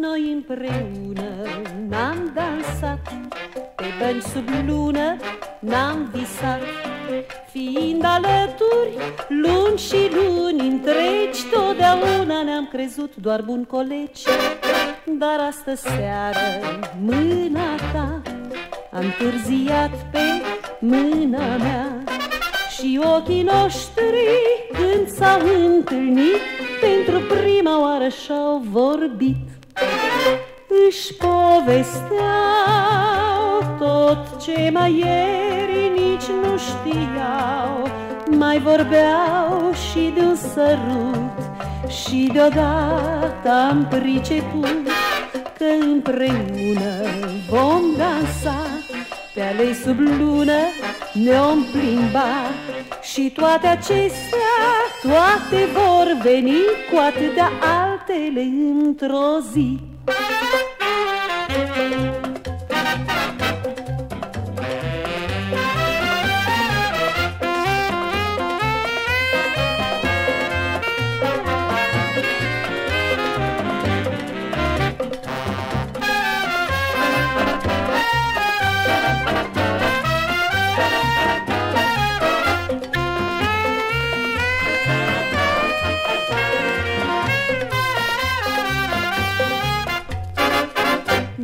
Noi împreună n-am dansat Pe bănci sub lună n-am visat Fiind alături luni și luni întregi Totdeauna ne-am crezut doar bun colegi. Dar astă seară mâna ta A întârziat pe mâna mea. Și ochii noștri când s-au întâlnit Pentru prima oară și-au vorbit. Își povesteau tot ce mai ieri nici nu știau. Mai vorbeau și de un sărut Și deodată am priceput Că împreună vom dansa. Pe alei sub lună ne-om plimba Și toate acestea, toate vor veni Cu atâtea altele într-o zi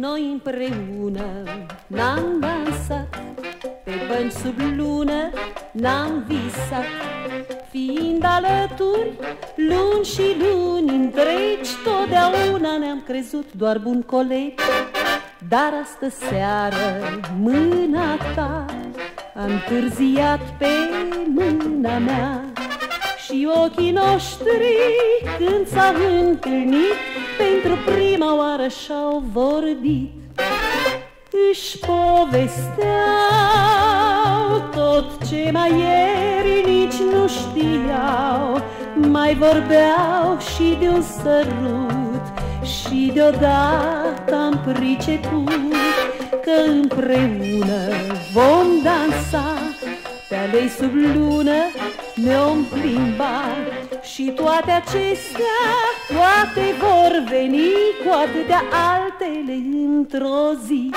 Noi împreună n-am dansat Pe bănci sub lună n-am visat. Fiind alături luni și luni întregi Totdeauna ne-am crezut doar bun colegi. Dar astă seară mâna ta A întârziat pe mâna mea. Și ochii noștri când s-au întâlnit Pentru prima oară și-au vorbit. Își povesteau tot ce mai ieri nici nu știau. Mai vorbeau și de un sărut Și deodată am priceput Că împreună vom dansa. Pe alei sub lună ne-om plimba și toate acestea, toate vor veni cu atâtea altele într-o zi.